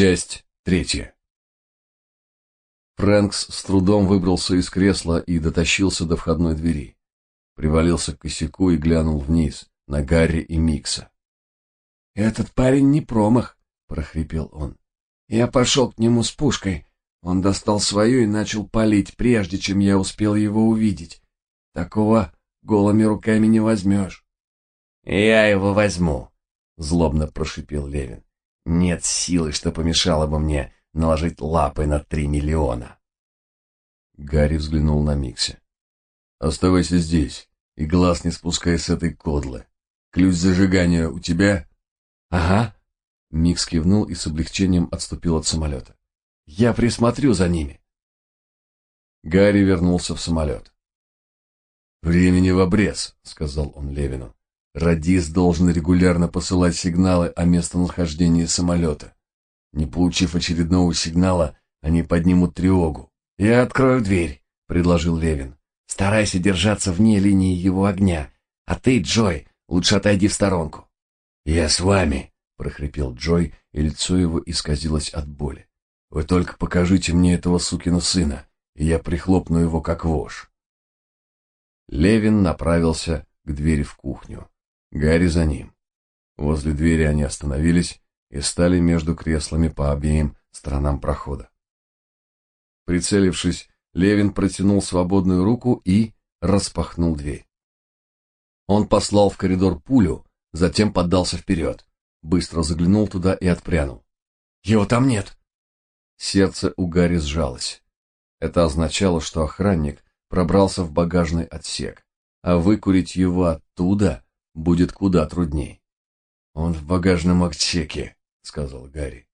Часть третья. Фрэнкс с трудом выбрался из кресла и дотащился до входной двери. Привалился к косяку и глянул вниз, на Гарри и Микса. «Этот парень не промах», — прохрипел он. «Я пошел к нему с пушкой. Он достал свою и начал палить, прежде чем я успел его увидеть. Такого голыми руками не возьмешь». «Я его возьму», — злобно прошипел Левин. «Нет силы, что помешало бы мне наложить лапы на три миллиона». Гарри взглянул на Микси. «Оставайся здесь и глаз не спускай с этой кодлы. Ключ зажигания у тебя?» «Ага». Микси кивнул и с облегчением отступил от самолета. «Я присмотрю за ними». Гарри вернулся в самолет. «Времени в обрез», — сказал он Левину. «Радист должен регулярно посылать сигналы о местонахождении самолета. Не получив очередного сигнала, они поднимут тревогу. «Я открою дверь», — предложил Левин. «Старайся держаться вне линии его огня. А ты, Джой, лучше отойди в сторонку». «Я с вами», — прохрипел Джой, и лицо его исказилось от боли. «Вы только покажите мне этого сукина сына, и я прихлопну его как вож». Левин направился к двери в кухню. Гарри за ним. Возле двери они остановились и стали между креслами по обеим сторонам прохода. Прицелившись, Левин протянул свободную руку и распахнул дверь. Он послал в коридор пулю, затем поддался вперед, быстро заглянул туда и отпрянул. «Его там нет!» Сердце у Гарри сжалось. Это означало, что охранник пробрался в багажный отсек, а выкурить его оттуда будет куда трудней. «Он в багажном отсеке», — сказал Гарри.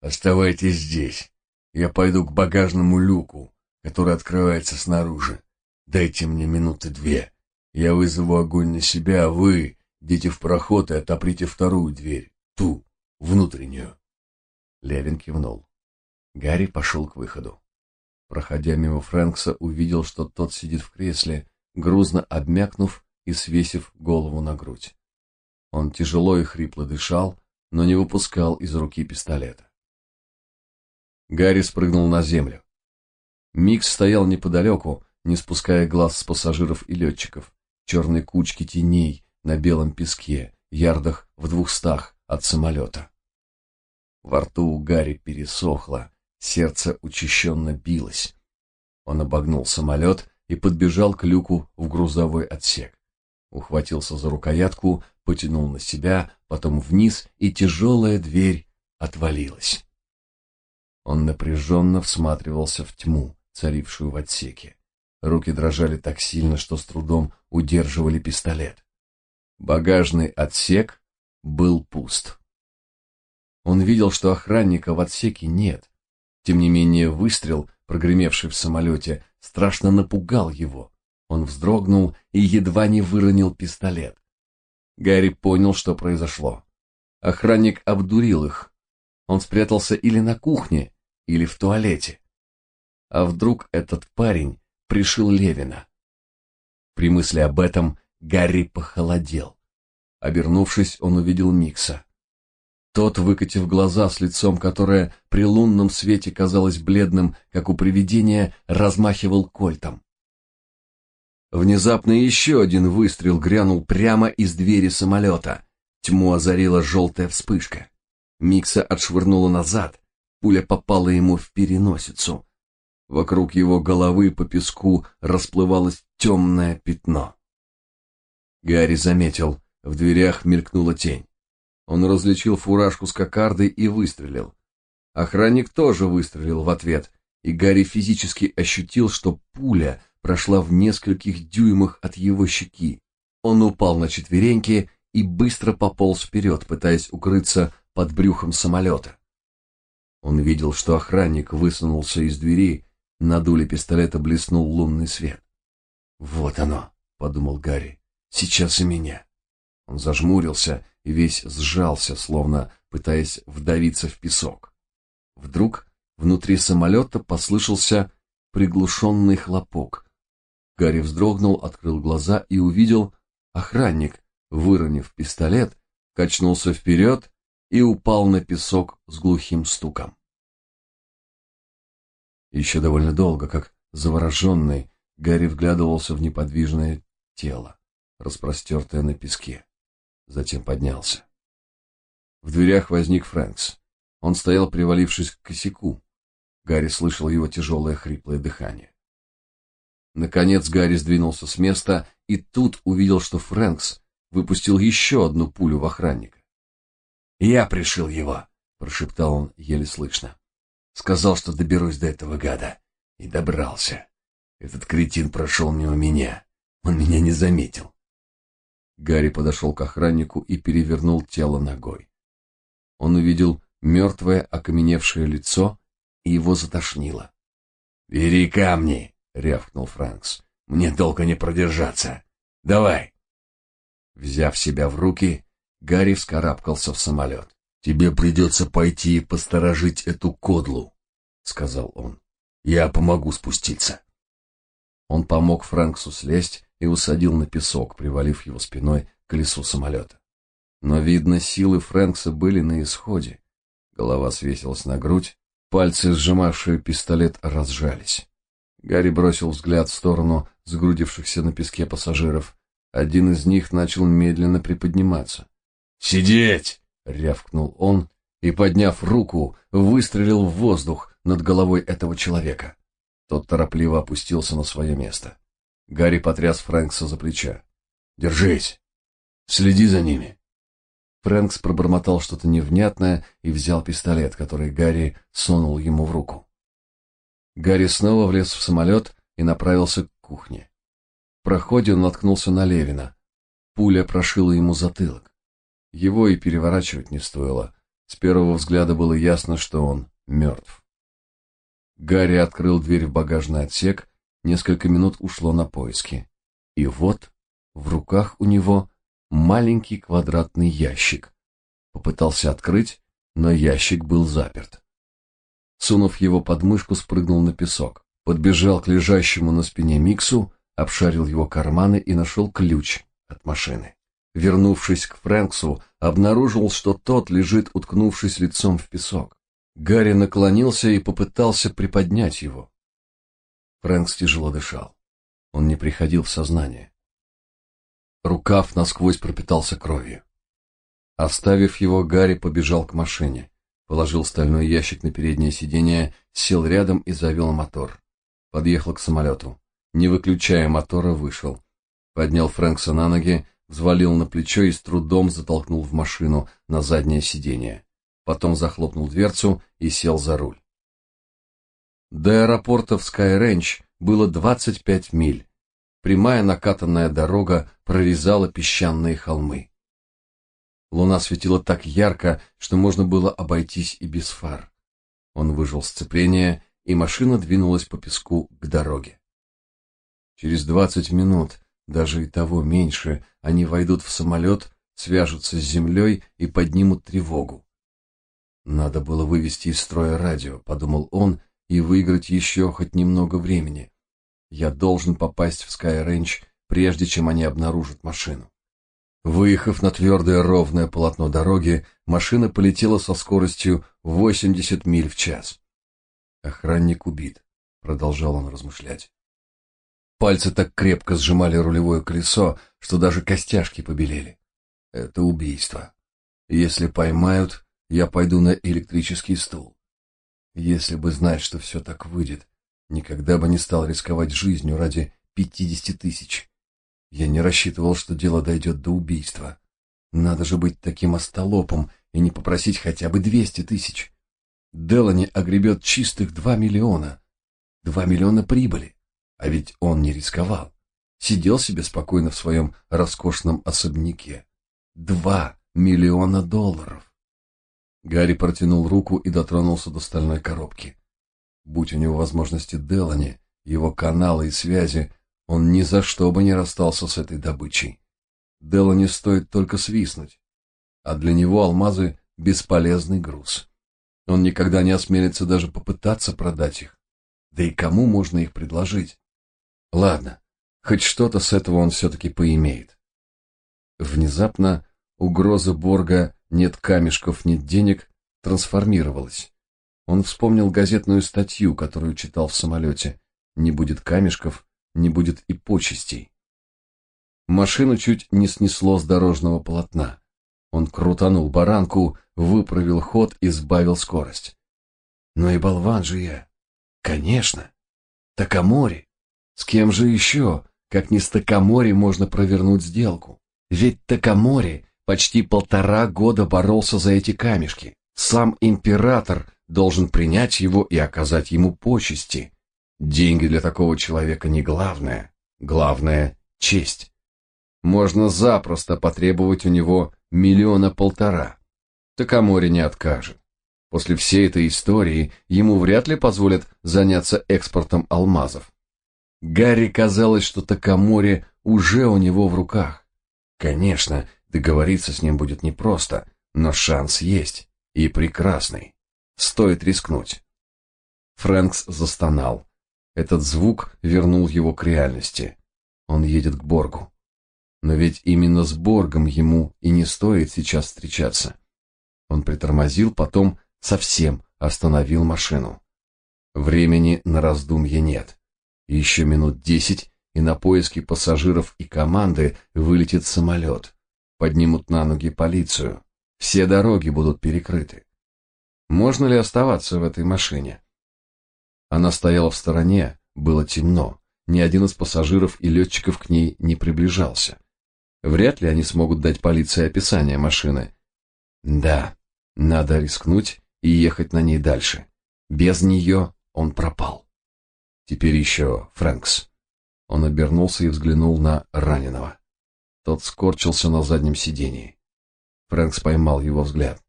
«Оставайтесь здесь. Я пойду к багажному люку, который открывается снаружи. Дайте мне минуты две. Я вызову огонь на себя, а вы идите в проход и отоприте вторую дверь, ту, внутреннюю». Левин кивнул. Гарри пошел к выходу. Проходя мимо Фрэнкса, увидел, что тот сидит в кресле, грузно обмякнув и свесив голову на грудь. Он тяжело и хрипло дышал, но не выпускал из руки пистолета. Гарри спрыгнул на землю. Микс стоял неподалеку, не спуская глаз с пассажиров и летчиков, черной кучки теней на белом песке, ярдах в двухстах от самолета. Во рту у Гарри пересохло, Сердце учащенно билось. Он обогнул самолет и подбежал к люку в грузовой отсек. Ухватился за рукоятку, потянул на себя, потом вниз, и тяжелая дверь отвалилась. Он напряженно всматривался в тьму, царившую в отсеке. Руки дрожали так сильно, что с трудом удерживали пистолет. Багажный отсек был пуст. Он видел, что охранника в отсеке нет, тем не менее, выстрел, прогремевший в самолете, страшно напугал его. Он вздрогнул и едва не выронил пистолет. Гарри понял, что произошло. Охранник обдурил их. Он спрятался или на кухне, или в туалете. А вдруг этот парень пришил Левина? При мысли об этом Гарри похолодел. Обернувшись, он увидел Микса. Тот, выкатив глаза с лицом, которое при лунном свете казалось бледным, как у привидения, размахивал кольтом. Внезапно еще один выстрел грянул прямо из двери самолета. Тьму озарила желтая вспышка. Микса отшвырнула назад, пуля попала ему в переносицу. Вокруг его головы по песку расплывалось темное пятно. Гарри заметил, в дверях мелькнула тень. Он различил фуражку с кокардой и выстрелил. Охранник тоже выстрелил в ответ, и Гарри физически ощутил, что пуля прошла в нескольких дюймах от его щеки. Он упал на четвереньки и быстро пополз вперед, пытаясь укрыться под брюхом самолета. Он видел, что охранник высунулся из двери, на дуле пистолета блеснул лунный свет. «Вот оно», — подумал Гарри, — «сейчас и меня». Он зажмурился и весь сжался, словно пытаясь вдавиться в песок. Вдруг внутри самолета послышался приглушенный хлопок. Гарри вздрогнул, открыл глаза и увидел охранник, выронив пистолет, качнулся вперед и упал на песок с глухим стуком. Еще довольно долго, как завороженный, Гарри вглядывался в неподвижное тело, распростертое на песке. Затем поднялся. В дверях возник Фрэнкс. Он стоял, привалившись к косяку. Гарри слышал его тяжелое хриплое дыхание. Наконец Гарри сдвинулся с места и тут увидел, что Фрэнкс выпустил еще одну пулю в охранника. «Я пришил его», — прошептал он еле слышно. «Сказал, что доберусь до этого гада. И добрался. Этот кретин прошел мимо меня. Он меня не заметил». Гарри подошел к охраннику и перевернул тело ногой. Он увидел мертвое окаменевшее лицо, и его затошнило. «Бери камни!» — рявкнул Франкс. «Мне долго не продержаться. Давай!» Взяв себя в руки, Гарри вскарабкался в самолет. «Тебе придется пойти и посторожить эту кодлу», — сказал он. «Я помогу спуститься». Он помог Франксу слезть и усадил на песок, привалив его спиной к колесу самолета. Но, видно, силы Фрэнкса были на исходе. Голова свесилась на грудь, пальцы, сжимавшие пистолет, разжались. Гарри бросил взгляд в сторону сгрудившихся на песке пассажиров. Один из них начал медленно приподниматься. «Сидеть!» — рявкнул он и, подняв руку, выстрелил в воздух над головой этого человека. Тот торопливо опустился на свое место. Гарри потряс Фрэнкса за плеча. «Держись! Следи за ними!» Фрэнкс пробормотал что-то невнятное и взял пистолет, который Гарри сунул ему в руку. Гарри снова влез в самолет и направился к кухне. В проходе он наткнулся на Левина. Пуля прошила ему затылок. Его и переворачивать не стоило. С первого взгляда было ясно, что он мертв. Гарри открыл дверь в багажный отсек, несколько минут ушло на поиски. И вот в руках у него маленький квадратный ящик. Попытался открыть, но ящик был заперт. Сунув его под мышку, спрыгнул на песок, подбежал к лежащему на спине Миксу, обшарил его карманы и нашел ключ от машины. Вернувшись к Фрэнксу, обнаружил, что тот лежит, уткнувшись лицом в песок. Гарри наклонился и попытался приподнять его. Фрэнкс тяжело дышал. Он не приходил в сознание. Рукав насквозь пропитался кровью. Оставив его, Гарри побежал к машине, положил стальной ящик на переднее сиденье, сел рядом и завел мотор. Подъехал к самолету. Не выключая мотора, вышел. Поднял Фрэнкса на ноги, взвалил на плечо и с трудом затолкнул в машину на заднее сиденье. Потом захлопнул дверцу и сел за руль. До аэропорта в Скайренч было 25 миль. Прямая накатанная дорога прорезала песчаные холмы. Луна светила так ярко, что можно было обойтись и без фар. Он выжил сцепление, и машина двинулась по песку к дороге. Через двадцать минут даже и того меньше, они войдут в самолет, свяжутся с землей и поднимут тревогу. Надо было вывести из строя радио, подумал он, и выиграть еще хоть немного времени. Я должен попасть в Скайренч, прежде чем они обнаружат машину. Выехав на твердое ровное полотно дороги, машина полетела со скоростью 80 миль в час. Охранник убит, продолжал он размышлять. Пальцы так крепко сжимали рулевое колесо, что даже костяшки побелели. Это убийство. Если поймают, я пойду на электрический стул. Если бы знать, что все так выйдет, никогда бы не стал рисковать жизнью ради пятидесяти тысяч. Я не рассчитывал, что дело дойдет до убийства. Надо же быть таким остолопом и не попросить хотя бы двести тысяч. Делани огребет чистых два миллиона. Два миллиона прибыли. А ведь он не рисковал. Сидел себе спокойно в своем роскошном особняке. Два миллиона долларов. Гарри протянул руку и дотронулся до стальной коробки. Будь у него возможности Делани, его каналы и связи, он ни за что бы не расстался с этой добычей. Делани стоит только свистнуть, а для него алмазы — бесполезный груз. Он никогда не осмелится даже попытаться продать их. Да и кому можно их предложить? Ладно, хоть что-то с этого он все-таки поимеет. Внезапно угроза Борга «нет камешков, нет денег» трансформировалась. Он вспомнил газетную статью, которую читал в самолете. «Не будет камешков, не будет и почестей». Машину чуть не снесло с дорожного полотна. Он крутанул баранку, выправил ход и сбавил скорость. «Ну и болван же я!» «Конечно! Такамори! С кем же еще, как не с Такамори, можно провернуть сделку? Ведь Такамори почти полтора года боролся за эти камешки. Сам император должен принять его и оказать ему почести. Деньги для такого человека не главное. Главное — честь. Можно запросто потребовать у него миллиона полтора. Такамори не откажет. После всей этой истории ему вряд ли позволят заняться экспортом алмазов. Гарри казалось, что Такамори уже у него в руках. Конечно, договориться с ним будет непросто, но шанс есть, и прекрасный. Стоит рискнуть. Фрэнкс застонал. Этот звук вернул его к реальности. Он едет к Боргу. Но ведь именно с Боргом ему и не стоит сейчас встречаться. Он притормозил, потом совсем остановил машину. Времени на раздумье нет. Еще минут десять, и на поиски пассажиров и команды вылетит самолет. Поднимут на ноги полицию. Все дороги будут перекрыты. Можно ли оставаться в этой машине? Она стояла в стороне, было темно. Ни один из пассажиров и летчиков к ней не приближался. Вряд ли они смогут дать полиции описание машины. Да, надо рискнуть и ехать на ней дальше. Без нее он пропал. Теперь еще Фрэнкс. Он обернулся и взглянул на раненого. Тот скорчился на заднем сидении. Фрэнкс поймал его взгляд.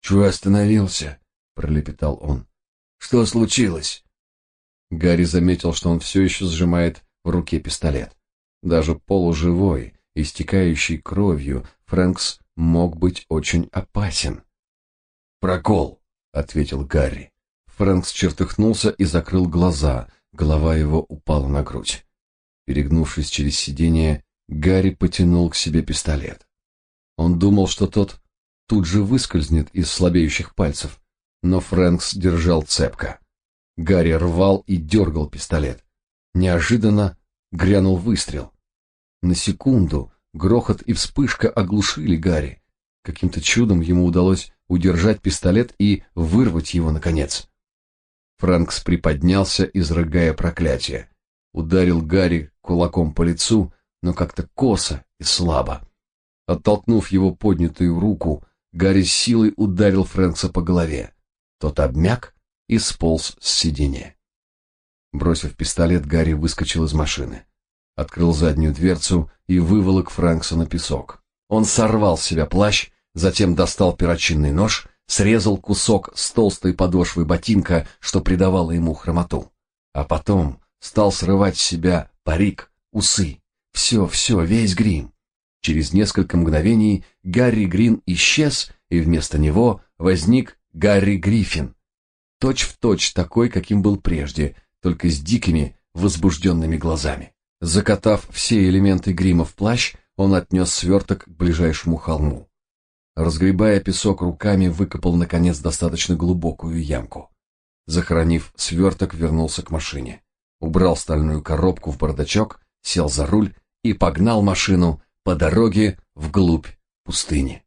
«Чего остановился?» — пролепетал он. «Что случилось?» Гарри заметил, что он все еще сжимает в руке пистолет. Даже полуживой, истекающий кровью, Фрэнкс мог быть очень опасен. «Прокол!» — ответил Гарри. Фрэнкс чертыхнулся и закрыл глаза, голова его упала на грудь. Перегнувшись через сиденье, Гарри потянул к себе пистолет. Он думал, что тот тут же выскользнет из слабеющих пальцев, но Фрэнкс держал цепко. Гарри рвал и дергал пистолет. Неожиданно грянул выстрел. На секунду грохот и вспышка оглушили Гарри. Каким-то чудом ему удалось удержать пистолет и вырвать его наконец. Фрэнкс приподнялся, изрыгая проклятие. Ударил Гарри кулаком по лицу, но как-то косо и слабо. Оттолкнув его поднятую руку, Гарри с силой ударил Фрэнкса по голове. Тот обмяк и сполз с сиденья. Бросив пистолет, Гарри выскочил из машины. Открыл заднюю дверцу и выволок Фрэнкса на песок. Он сорвал с себя плащ, затем достал перочинный нож, срезал кусок с толстой подошвы ботинка, что придавало ему хромоту. А потом стал срывать с себя парик, усы, все, все, весь грим. Через несколько мгновений Гарри Грин исчез, и вместо него возник Гарри Гриффин. Точь в точь такой, каким был прежде, только с дикими, возбужденными глазами. Закатав все элементы грима в плащ, он отнес сверток к ближайшему холму. Разгребая песок руками, выкопал, наконец, достаточно глубокую ямку. Захоронив сверток, вернулся к машине. Убрал стальную коробку в бардачок, сел за руль и погнал машину по дороге вглубь пустыни.